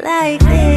like this.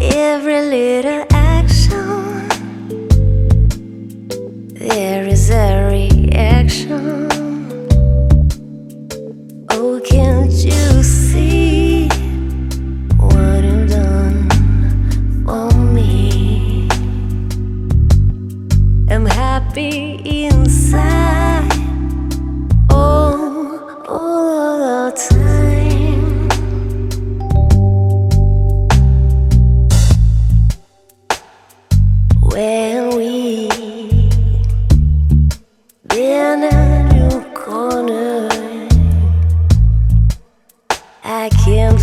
every little action. There is a reaction. Oh, can't you see what you've done me? I'm happy inside. Oh, all the time. When we a new corner, I can't.